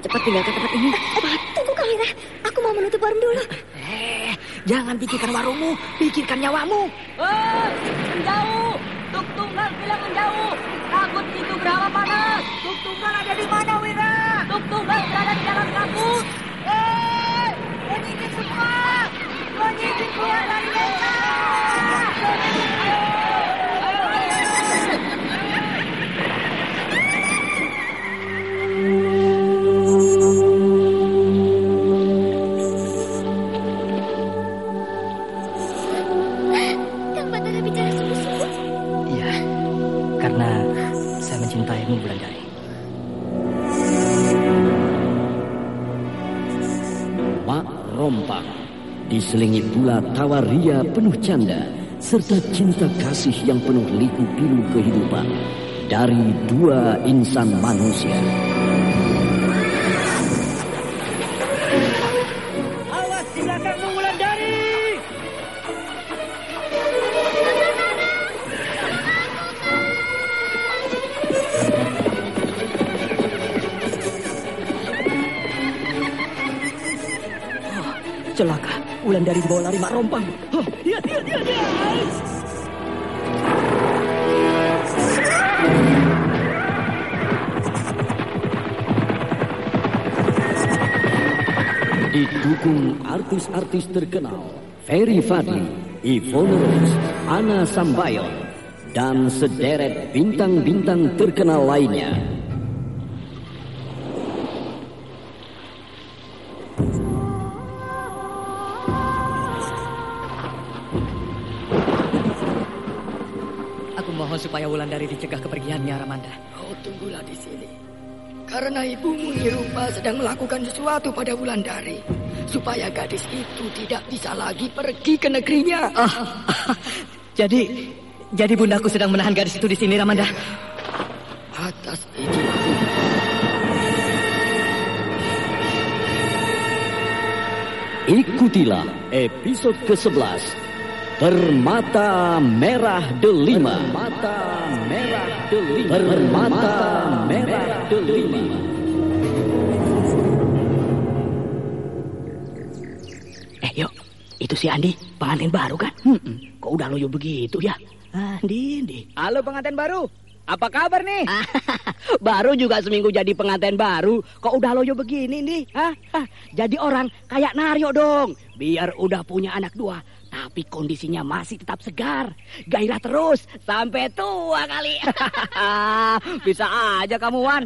cepat tinggalkan tempat ini. Cepat. Tunggu Kamira, aku mau menutup warung dulu. Eh, jangan pikirkan warungmu, pikirkan nyawamu. Hei, menjauh! Tuk tunggal bilang menjauh. Takut itu berapa panas. Tuk tunggal ada di mana, Wira? Tuk tunggal berada di dalam kabut. Hei, menyingkir semua. Menyingkir keluar dari desa. Diselingi pula tawa ria penuh canda serta cinta kasih yang penuh liku pilu kehidupan dari dua insan manusia. Rompang. Oh, lihat, lihat, lihat, lihat. Didukung artis-artis terkenal Ferry Fadli, Ivone Rose, Ana Sambayon, dan sederet bintang-bintang terkenal lainnya. Wulandari dicegah kepergiannya, Ramanda. Kau tunggulah di sini. Karena ibumu Nirupa sedang melakukan sesuatu pada Wulandari. Supaya gadis itu tidak bisa lagi pergi ke negerinya. Ah, jadi, jadi bundaku sedang menahan gadis itu di sini, Ramanda. Atas izinku. Ikutilah episode ke-11 Permata Merah Delima Permata Merah Delima Permata Merah Delima Eh, yuk. Itu si Andi, pengantin baru kan? Hmm, kok udah loyo begitu ya? Andi, Andi. Halo pengantin baru, apa kabar nih? baru juga seminggu jadi pengantin baru, kok udah loyo begini nih? Hah? Hah, Jadi orang kayak Naryo dong. Biar udah punya anak dua, tapi kondisinya masih tetap segar. Gairah terus sampai tua kali. Bisa aja kamu Wan.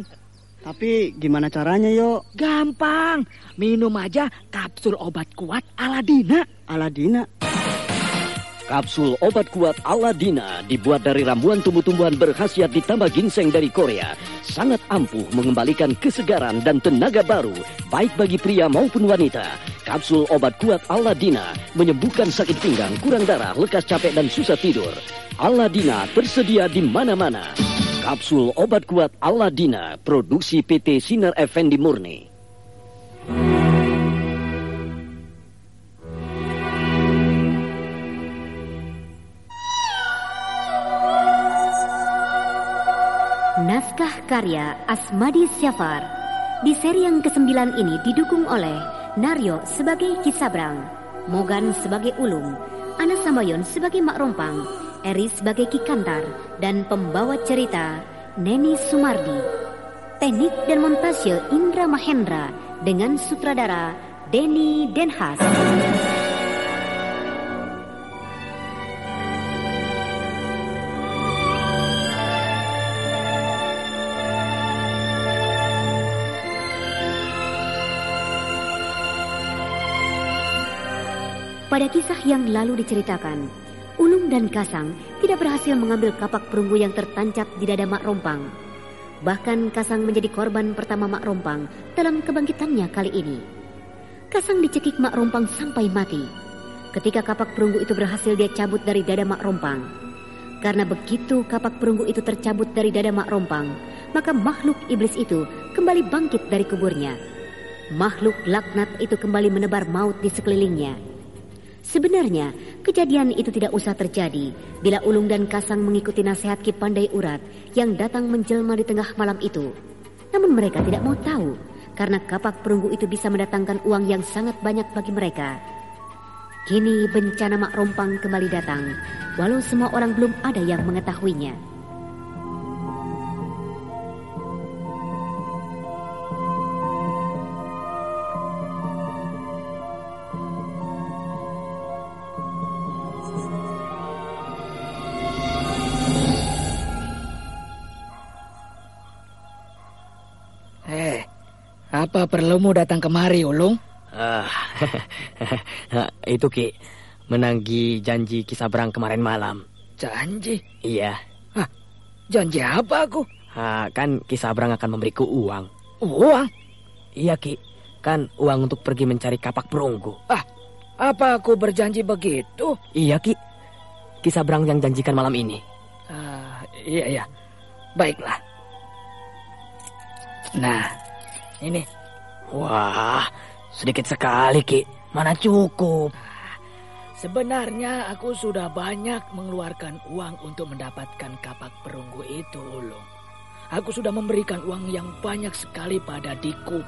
Tapi gimana caranya yo? Gampang, minum aja kapsul obat kuat Aladina. Aladina. Kapsul obat kuat Aladina dibuat dari ramuan tumbuh-tumbuhan berkhasiat ditambah ginseng dari Korea. Sangat ampuh mengembalikan kesegaran dan tenaga baru, baik bagi pria maupun wanita. Kapsul obat kuat Aladina menyembuhkan sakit pinggang, kurang darah, lekas capek dan susah tidur. Aladina tersedia di mana-mana. Kapsul obat kuat Aladina, produksi PT Sinar Effendi Murni. Naskah karya Asmadi Syafar di seri yang ke-9 ini didukung oleh Naryo sebagai Kisabrang, Mogan sebagai Ulung, Ana Sambayon sebagai Mak Rompang, Eri sebagai Kikantar, dan pembawa cerita Neni Sumardi. Teknik dan montase Indra Mahendra dengan sutradara Denny Denhas. Pada kisah yang lalu diceritakan, Ulung dan Kasang tidak berhasil mengambil kapak perunggu yang tertancap di dada Mak Rompang. Bahkan Kasang menjadi korban pertama Mak Rompang dalam kebangkitannya kali ini. Kasang dicekik Mak Rompang sampai mati. Ketika kapak perunggu itu berhasil dia cabut dari dada Mak Rompang. Karena begitu kapak perunggu itu tercabut dari dada Mak Rompang, maka makhluk iblis itu kembali bangkit dari kuburnya. Makhluk laknat itu kembali menebar maut di sekelilingnya. Sebenarnya, kejadian itu tidak usah terjadi bila Ulung dan Kasang mengikuti nasihat Ki Pandai Urat yang datang menjelma di tengah malam itu. Namun mereka tidak mau tahu karena kapak perunggu itu bisa mendatangkan uang yang sangat banyak bagi mereka. Kini bencana Mak Rompang kembali datang, walau semua orang belum ada yang mengetahuinya. Apa perlumu datang kemari, Ulung? Ah, itu Ki, menanggi janji Kisabrang kemarin malam. Janji? Iya. Hah, janji apa aku? Ah, kan Kisabrang akan memberiku uang. Uang? Iya Ki, kan uang untuk pergi mencari kapak perunggu. Ah, apa aku berjanji begitu? Iya Ki, Kisabrang yang janjikan malam ini. Ah, iya iya, baiklah. Nah, ini Wah, sedikit sekali, Ki. Mana cukup? Sebenarnya aku sudah banyak mengeluarkan uang untuk mendapatkan kapak perunggu itu, Ulung. Aku sudah memberikan uang yang banyak sekali pada Diku.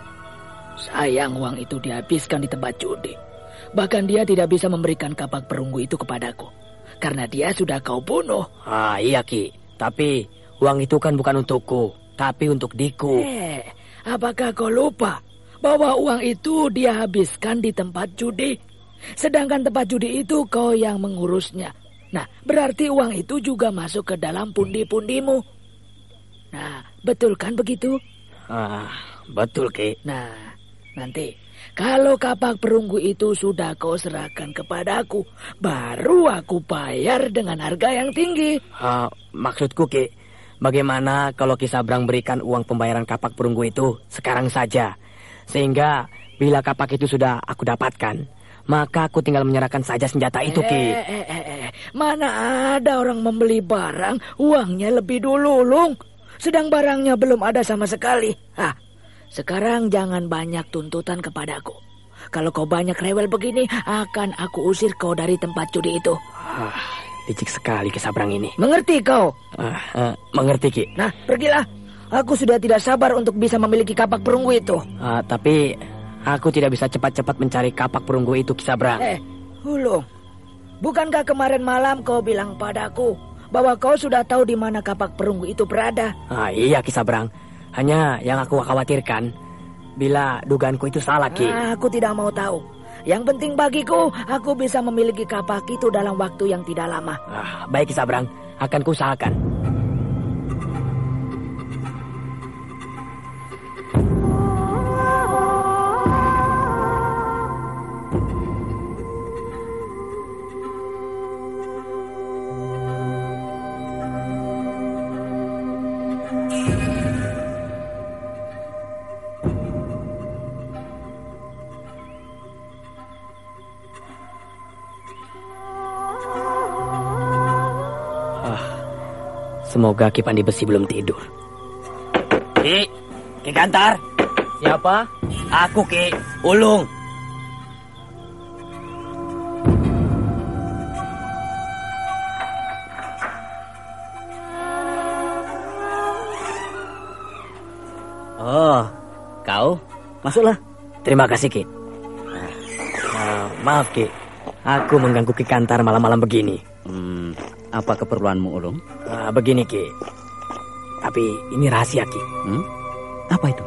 Sayang uang itu dihabiskan di tempat judi. Bahkan dia tidak bisa memberikan kapak perunggu itu kepadaku. Karena dia sudah kau bunuh. Ah, iya, Ki. Tapi uang itu kan bukan untukku, tapi untuk Diku. Eh, apakah kau lupa bahwa uang itu dia habiskan di tempat judi. Sedangkan tempat judi itu kau yang mengurusnya. Nah, berarti uang itu juga masuk ke dalam pundi-pundimu. Nah, betul kan begitu? Ah, betul, Ki. Nah, nanti kalau kapak perunggu itu sudah kau serahkan kepadaku, baru aku bayar dengan harga yang tinggi. Uh, maksudku, Ki, bagaimana kalau Kisabrang berikan uang pembayaran kapak perunggu itu sekarang saja? Sehingga bila kapak itu sudah aku dapatkan, maka aku tinggal menyerahkan saja senjata itu, Ki. Eh, eh, eh, eh. Mana ada orang membeli barang, uangnya lebih dulu, Lung. Sedang barangnya belum ada sama sekali. Ah, sekarang jangan banyak tuntutan kepadaku. Kalau kau banyak rewel begini, akan aku usir kau dari tempat judi itu. Ah, licik sekali kesabrang ini. Mengerti kau? Ah, uh, mengerti, Ki. Nah, pergilah. Aku sudah tidak sabar untuk bisa memiliki kapak perunggu itu. Uh, tapi aku tidak bisa cepat-cepat mencari kapak perunggu itu, Kisabrang. Eh, Hulung. Bukankah kemarin malam kau bilang padaku bahwa kau sudah tahu di mana kapak perunggu itu berada? Ah, iya, Kisabrang. Hanya yang aku khawatirkan bila dugaanku itu salah, Ki. Ah, aku tidak mau tahu. Yang penting bagiku, aku bisa memiliki kapak itu dalam waktu yang tidak lama. Ah, baik, Kisabrang. Akan kuusahakan. Semoga Ki Pandi Besi belum tidur. Ki, Ki Gantar. Siapa? Aku Ki, Ulung. Oh, kau? Masuklah. Terima kasih, Ki. Uh, maaf, Ki. Aku mengganggu Ki Kantar malam-malam begini. Apa keperluanmu, Ulung? Uh, begini, Ki. Tapi ini rahasia, Ki. Hmm? Apa itu?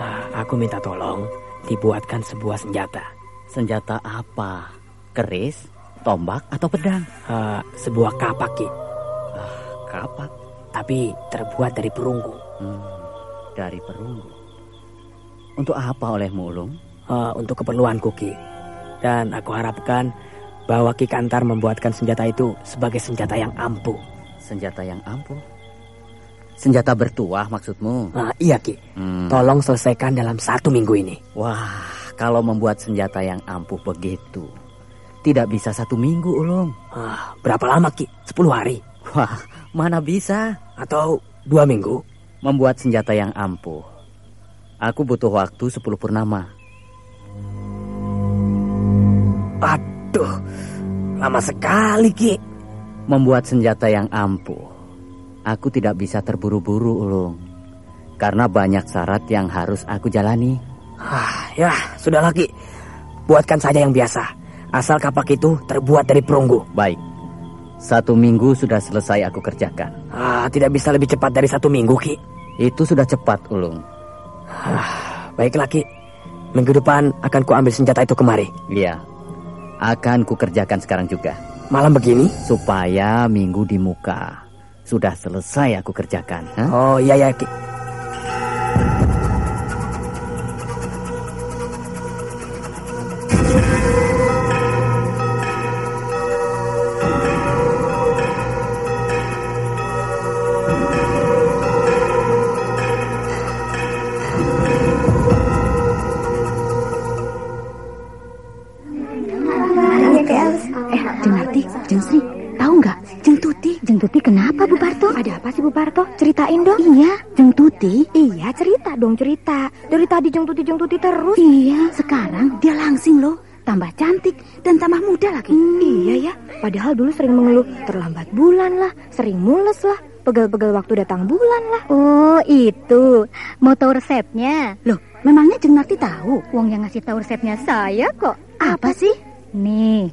Uh, aku minta tolong dibuatkan sebuah senjata. Senjata apa? Keris, tombak, atau pedang? Uh, sebuah kapak, Ki. Uh, kapak? Tapi terbuat dari perunggu. Hmm, dari perunggu. Untuk apa olehmu, Ulung? Uh, untuk keperluanku, Ki. Dan aku harapkan bahwa Ki Kantar membuatkan senjata itu sebagai senjata yang ampuh. Senjata yang ampuh? Senjata bertuah maksudmu? Nah, iya Ki. Hmm. Tolong selesaikan dalam satu minggu ini. Wah, kalau membuat senjata yang ampuh begitu, tidak bisa satu minggu, Ulung. Ah, berapa lama Ki? Sepuluh hari? Wah, mana bisa? Atau dua minggu? Membuat senjata yang ampuh Aku butuh waktu 10 purnama. Aduh, lama sekali Ki. Membuat senjata yang ampuh. Aku tidak bisa terburu-buru, Ulung. Karena banyak syarat yang harus aku jalani. Ah, ya, sudah lagi. Buatkan saja yang biasa. Asal kapak itu terbuat dari perunggu. Baik. Satu minggu sudah selesai aku kerjakan. Ah, tidak bisa lebih cepat dari satu minggu, Ki. Itu sudah cepat, Ulung. Ah, baiklah Ki. Minggu depan akan kuambil senjata itu kemari. Iya. Akan kukerjakan sekarang juga. Malam begini? Supaya minggu di muka. Sudah selesai aku kerjakan. Huh? Oh iya ya Ceritain dong. Iya, Jeng Tuti. Iya, cerita dong cerita. Dari tadi Jeng Tuti Jeng Tuti terus. Iya, sekarang dia langsing loh. Tambah cantik dan tambah muda lagi. Hmm. Iya ya, padahal dulu sering mengeluh terlambat bulan lah, sering mules lah, pegel-pegel waktu datang bulan lah. Oh, itu. Mau tahu resepnya? Loh, memangnya Jeng Narti tahu? Wong yang ngasih tahu resepnya saya kok. Apa, Apa sih? Nih,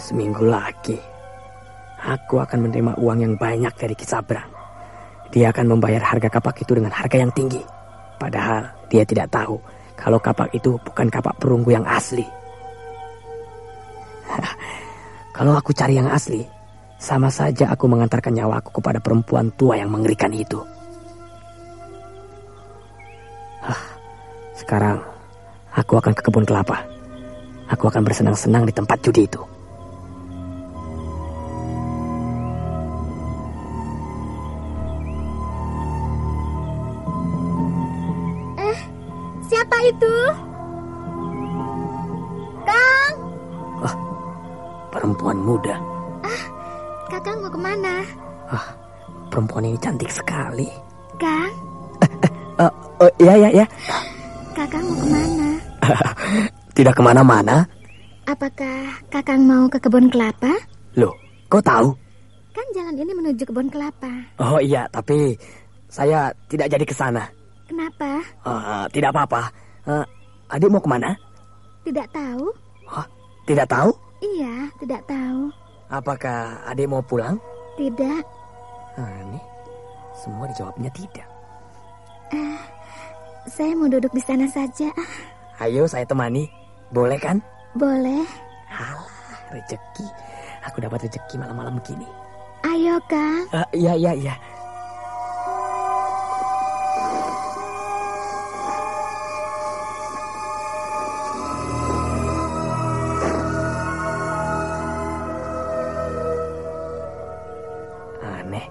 Seminggu lagi, aku akan menerima uang yang banyak dari Kisabrang. Dia akan membayar harga kapak itu dengan harga yang tinggi. Padahal dia tidak tahu kalau kapak itu bukan kapak perunggu yang asli. kalau aku cari yang asli, sama saja aku mengantarkan nyawaku kepada perempuan tua yang mengerikan itu. Sekarang, aku akan ke kebun kelapa. Aku akan bersenang-senang di tempat judi itu. itu? Kang? Ah, perempuan muda. Ah, kakang mau ke mana? Ah, perempuan ini cantik sekali. Kang? uh, uh, ya, ya, ya. Kakang mau ke mana? Tidak ke mana-mana. Apakah kakang mau ke kebun kelapa? Loh, kau tahu? Kan jalan ini menuju kebun kelapa. Oh iya, tapi saya tidak jadi ke sana. Kenapa? Uh, tidak apa-apa. Uh, adik mau ke mana? Tidak tahu. Hah? Tidak tahu? Iya, tidak tahu. Apakah adik mau pulang? Tidak. Nah, ini semua dijawabnya tidak. Uh, saya mau duduk di sana saja. Ayo saya temani. Boleh kan? Boleh. Halah, rezeki. Aku dapat rezeki malam-malam begini. Ayo, Kang. Uh, iya, iya, iya. Aneh,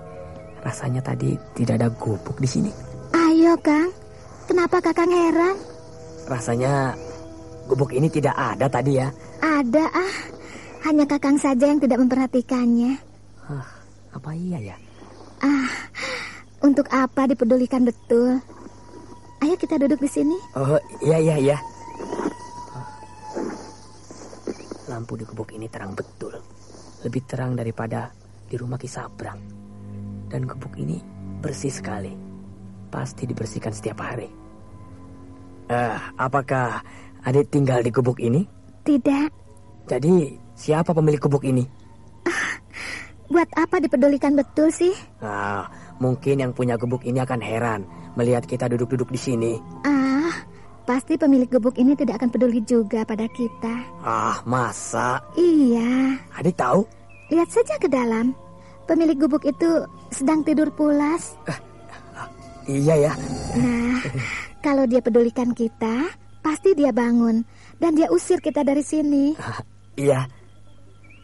rasanya tadi tidak ada gubuk di sini. Ayo, Kang. Kenapa Kakang heran? Rasanya gubuk ini tidak ada tadi ya. Ada ah. Hanya Kakang saja yang tidak memperhatikannya. Hah, apa iya ya? Ah, untuk apa dipedulikan betul? Ayo kita duduk di sini. Oh, iya iya iya. Lampu di gubuk ini terang betul. Lebih terang daripada di rumah Kisabrang. Dan gubuk ini bersih sekali. Pasti dibersihkan setiap hari. Eh, apakah adik tinggal di gubuk ini? Tidak. Jadi, siapa pemilik gubuk ini? Buat apa dipedulikan betul sih? Ah, mungkin yang punya gubuk ini akan heran melihat kita duduk-duduk di sini. Ah, pasti pemilik gubuk ini tidak akan peduli juga pada kita. Ah, masa? Iya. Adik tahu? Lihat saja ke dalam. Pemilik gubuk itu sedang tidur pulas. Iya ya. Nah, kalau dia pedulikan kita, pasti dia bangun dan dia usir kita dari sini. Ah, iya.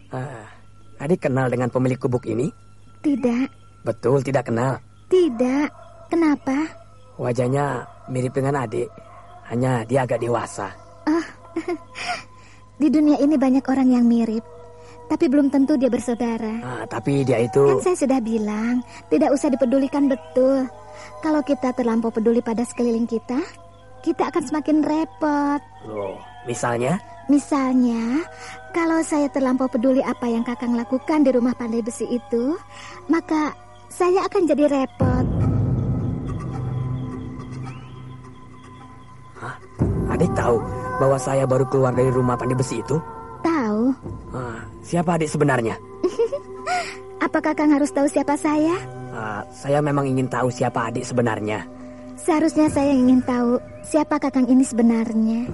Ah, adik kenal dengan pemilik gubuk ini? Tidak, Betul tidak kenal. tidak. Kenapa? Wajahnya mirip dengan adik. Hanya dia agak dewasa. Ah, di dunia ini banyak orang yang mirip, tapi belum tentu dia bersaudara. Ah, tapi dia itu... Kan saya sudah bilang, tidak usah dipedulikan betul. Kalau kita terlampau peduli pada sekeliling kita, kita akan semakin repot. Loh, misalnya? Misalnya, kalau saya terlampau peduli apa yang Kakang lakukan di rumah pandai besi itu, maka saya akan jadi repot. Adik tahu bahwa saya baru keluar dari rumah pandai besi itu? Tahu, Ah, siapa adik sebenarnya? apa Kakang harus tahu siapa saya? Ah, saya memang ingin tahu siapa adik sebenarnya. Seharusnya saya ingin tahu siapa Kakang ini sebenarnya.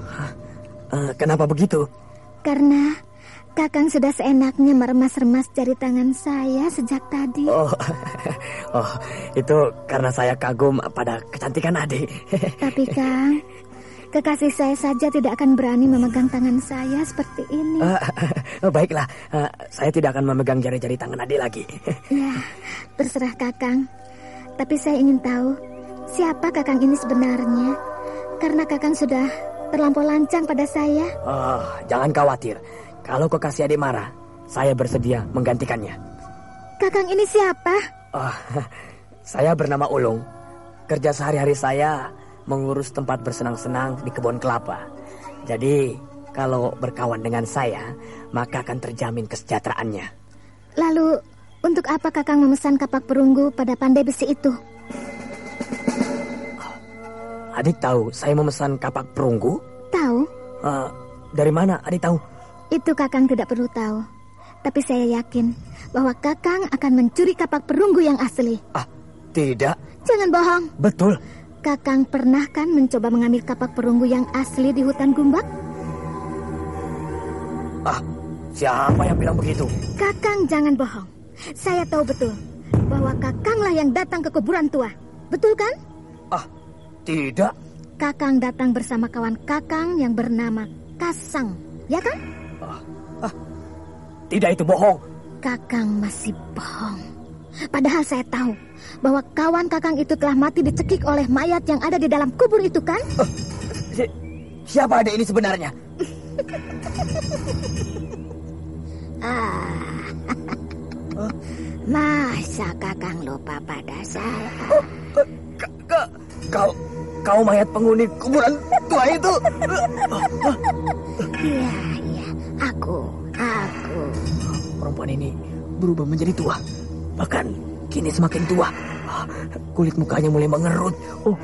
Ah, kenapa begitu? Karena Kakang sudah seenaknya meremas-remas jari tangan saya sejak tadi. Oh, oh, itu karena saya kagum pada kecantikan adik. Tapi Kang, kekasih saya saja tidak akan berani memegang tangan saya seperti ini. Ah, baiklah, ah, saya tidak akan memegang jari-jari tangan adik lagi. Ya, terserah Kakang. Tapi saya ingin tahu siapa Kakang ini sebenarnya. Karena Kakang sudah terlampau lancang pada saya. Oh, jangan khawatir. Kalau kekasih adik marah, saya bersedia menggantikannya. Kakang ini siapa? Oh, saya bernama Ulung. Kerja sehari-hari saya mengurus tempat bersenang-senang di kebun kelapa. Jadi, kalau berkawan dengan saya, maka akan terjamin kesejahteraannya. Lalu, untuk apa Kakang memesan kapak perunggu pada pandai besi itu? Adik tahu saya memesan kapak perunggu? Tahu? Eh, dari mana adik tahu? Itu Kakang tidak perlu tahu. Tapi saya yakin bahwa Kakang akan mencuri kapak perunggu yang asli. Ah, tidak. Jangan bohong. Betul. Kakang pernah kan mencoba mengambil kapak perunggu yang asli di hutan Gumbak? Ah, siapa yang bilang begitu? Kakang jangan bohong. Saya tahu betul bahwa Kakanglah yang datang ke kuburan tua. Betul kan? Ah, tidak. Kakang datang bersama kawan Kakang yang bernama Kasang. Ya kan? Tidak itu bohong. Kakang masih bohong. Padahal saya tahu bahwa kawan Kakang itu telah mati dicekik oleh mayat yang ada di dalam kubur itu kan? Si- siapa adik ini sebenarnya? Ah. Masa Kakang lupa pada saya? Ka- ka- kau, kau mayat penghuni kuburan tua itu. Iya, iya. Aku, aku. Perempuan ini berubah menjadi tua. Bahkan kini semakin tua. Kulit mukanya mulai mengerut. Oh,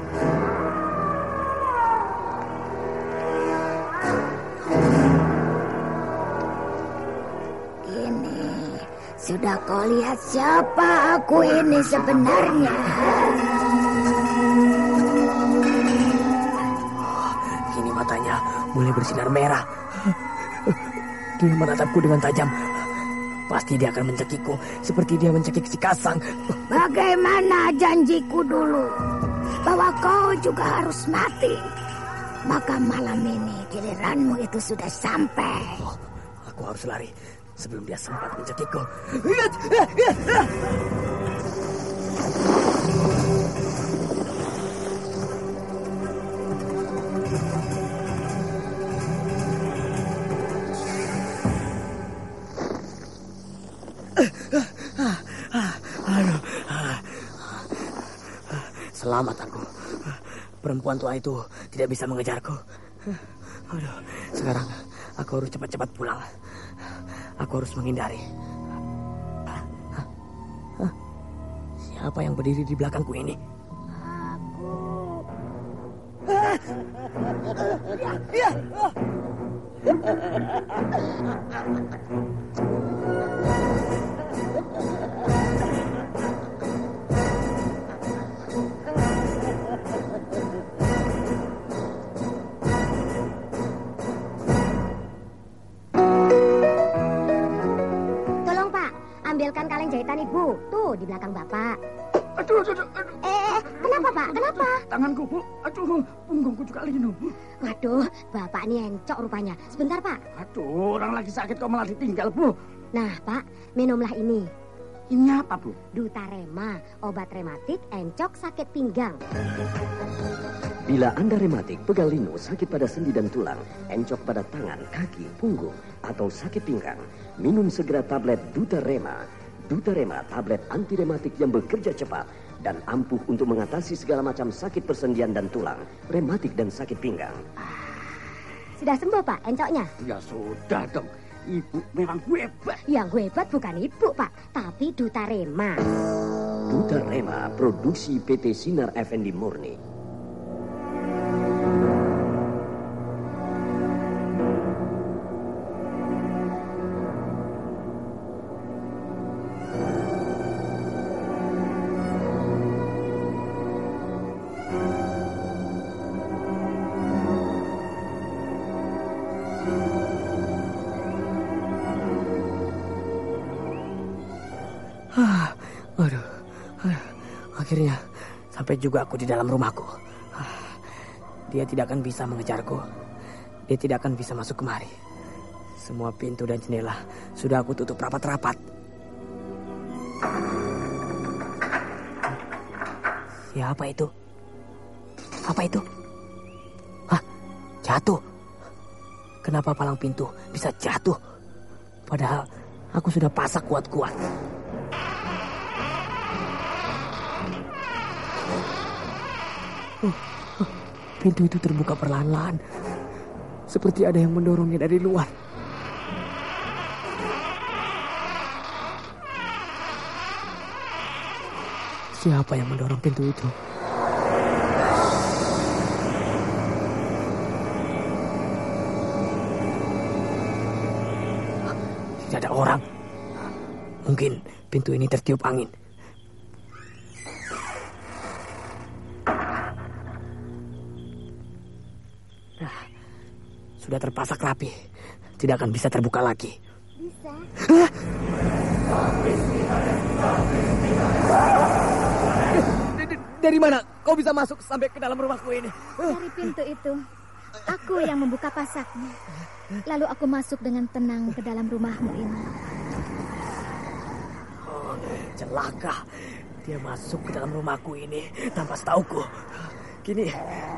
Ini sudah kau lihat siapa aku ini sebenarnya? Mulai bersinar merah. Dia menatapku dengan tajam. Pasti dia akan mencekikku seperti dia mencekik si kasang. Bagaimana janjiku dulu bahwa kau juga harus mati? Maka malam ini giliranmu itu sudah sampai. Aku harus lari sebelum dia sempat mencekikku. Selamat aku. Perempuan tua itu tidak bisa mengejarku. Aduh, sekarang aku harus cepat-cepat pulang. Aku harus menghindari. Siapa yang berdiri di belakangku ini? Tolong Eh, kenapa Pak? Kenapa? Tanganku, Bu. Aduh, punggungku juga linu. Waduh, Bapak ini encok rupanya. Sebentar Pak. Aduh, orang lagi sakit kok malah ditinggal, Bu. Nah Pak, minumlah ini. Ini apa, Bu? Dutarema, obat rematik encok sakit pinggang. Bila Anda rematik, pegal linu, sakit pada sendi dan tulang, encok pada tangan, kaki, punggung, atau sakit pinggang, minum segera tablet Dutarema. Dutarema, tablet anti rematik yang bekerja cepat dan ampuh untuk mengatasi segala macam sakit persendian dan tulang, rematik dan sakit pinggang. Sudah sembuh Pak encoknya? Ya sudah dong. Ibu memang hebat. Yang hebat bukan Ibu Pak, tapi Dutarema. Dutarema, produksi PT Sinar Effendi Murni. Akhirnya sampai juga aku di dalam rumahku. Ah, Dia tidak akan bisa mengejarku. Dia tidak akan bisa masuk kemari. Semua pintu dan jendela sudah aku tutup rapat-rapat. Siapa itu? Apa itu? Hah, jatuh. Kenapa palang pintu bisa jatuh? Padahal aku sudah pasak kuat-kuat. Pintu itu terbuka perlahan-lahan. Seperti ada yang mendorongnya dari luar. Siapa yang mendorong pintu itu? Tidak ada orang. Mungkin pintu ini tertiup angin. Rapi. Tidak akan bisa terbuka lagi. Bisa. Dari mana kau bisa masuk sampai ke dalam rumahku ini? Dari pintu itu, aku yang membuka pasaknya. Lalu aku masuk dengan tenang ke dalam rumahmu ini. Oh, celaka. Dia masuk ke dalam rumahku ini tanpa setauku. Kini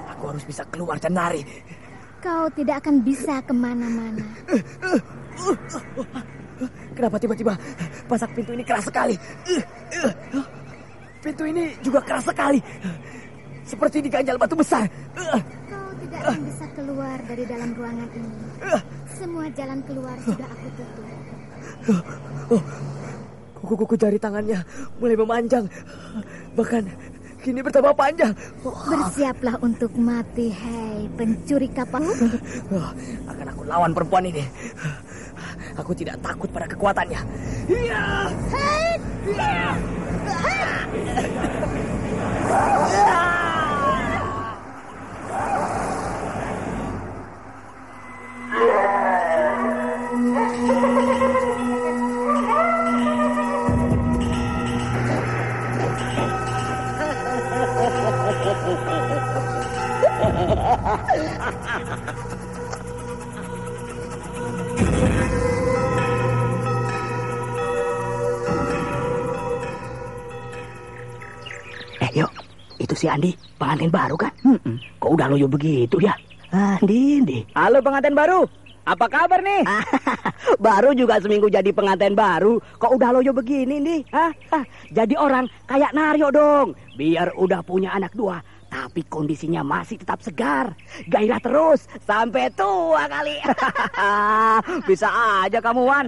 aku harus bisa keluar dan lari. Kau tidak akan bisa ke mana-mana. Kenapa tiba-tiba pasak pintu ini keras sekali? Pintu ini juga keras sekali. Seperti diganjal batu besar. Kau tidak akan bisa keluar dari dalam ruangan ini. Semua jalan keluar sudah aku tutup. Kuku-kuku jari tangannya mulai memanjang. Bahkan kini bertambah panjang. Bersiaplah untuk mati, hei pencuri kapal. Akan aku lawan perempuan ini. Aku tidak takut pada kekuatannya. Iya. Iya. Si Andi, pengantin baru kan? Hmm, Kok udah loyo begitu ya? Andi, Andi. Halo pengantin baru. Apa kabar nih? baru juga seminggu jadi pengantin baru. Kok udah loyo begini nih? Hah? Hah, Jadi orang kayak Naryo dong. Biar udah punya anak dua, tapi kondisinya masih tetap segar. Gairah terus sampai tua kali. Bisa aja kamu Wan.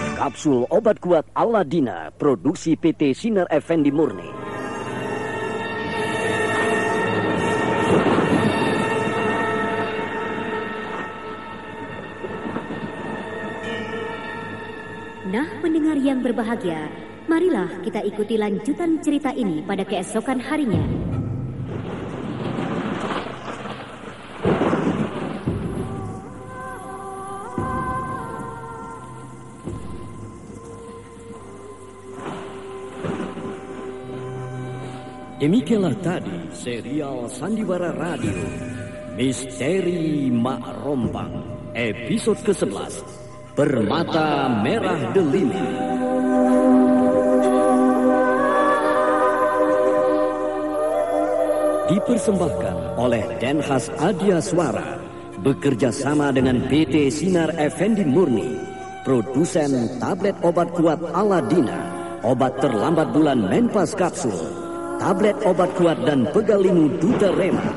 Kapsul obat kuat Aladina, produksi PT Sinar Effendi Murni. Nah, pendengar yang berbahagia, marilah kita ikuti lanjutan cerita ini pada keesokan harinya. Demikianlah tadi serial Sandiwara Radio Misteri Mak Rompang episode ke-11 Permata Merah Delima. Dipersembahkan oleh Denhas Adia Suara bekerja sama dengan PT Sinar Effendi Murni, produsen tablet obat kuat Aladina, obat terlambat bulan Menpas Kapsul, tablet obat kuat dan pegalimu Duta Rema,